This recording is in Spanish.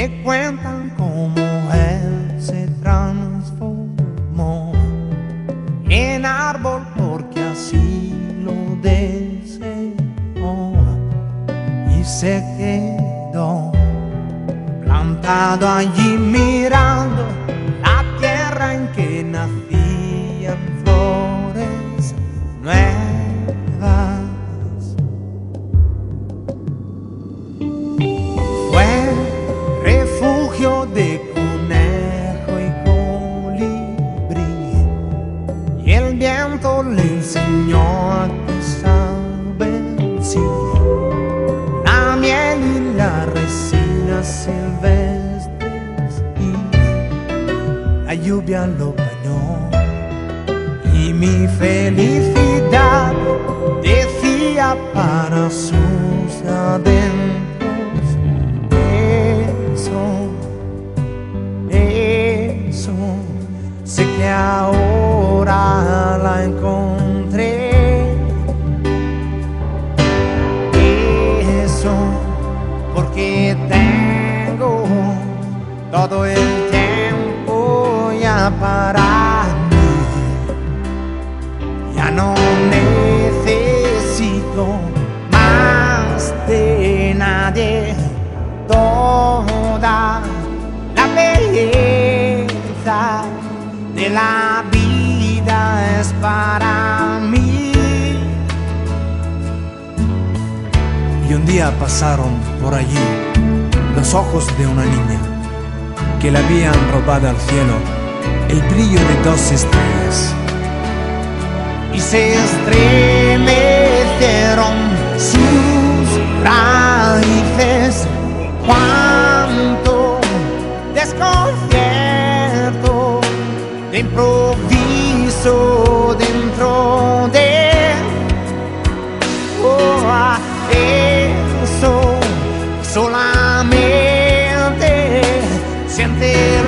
me cuentan cómo él se transformó en árbol porque así lo deseó y se quedó plantado allí mirando la tierra en que nacían flores nuevas. Y el viento le enseñó a que saben sí la miel y las resinas silvestres y la lluvia lo bañó. Y mi felicidad todo el tiempo ya para mí. Ya no necesito más de nadie. Toda la belleza de la vida es para mí. Y un día pasaron por allí los ojos de una niña que le habían robado al cielo el brillo de dos estrellas. y se estremecieron sus raíces. Cuánto desconcierto de improviso dentro de sientes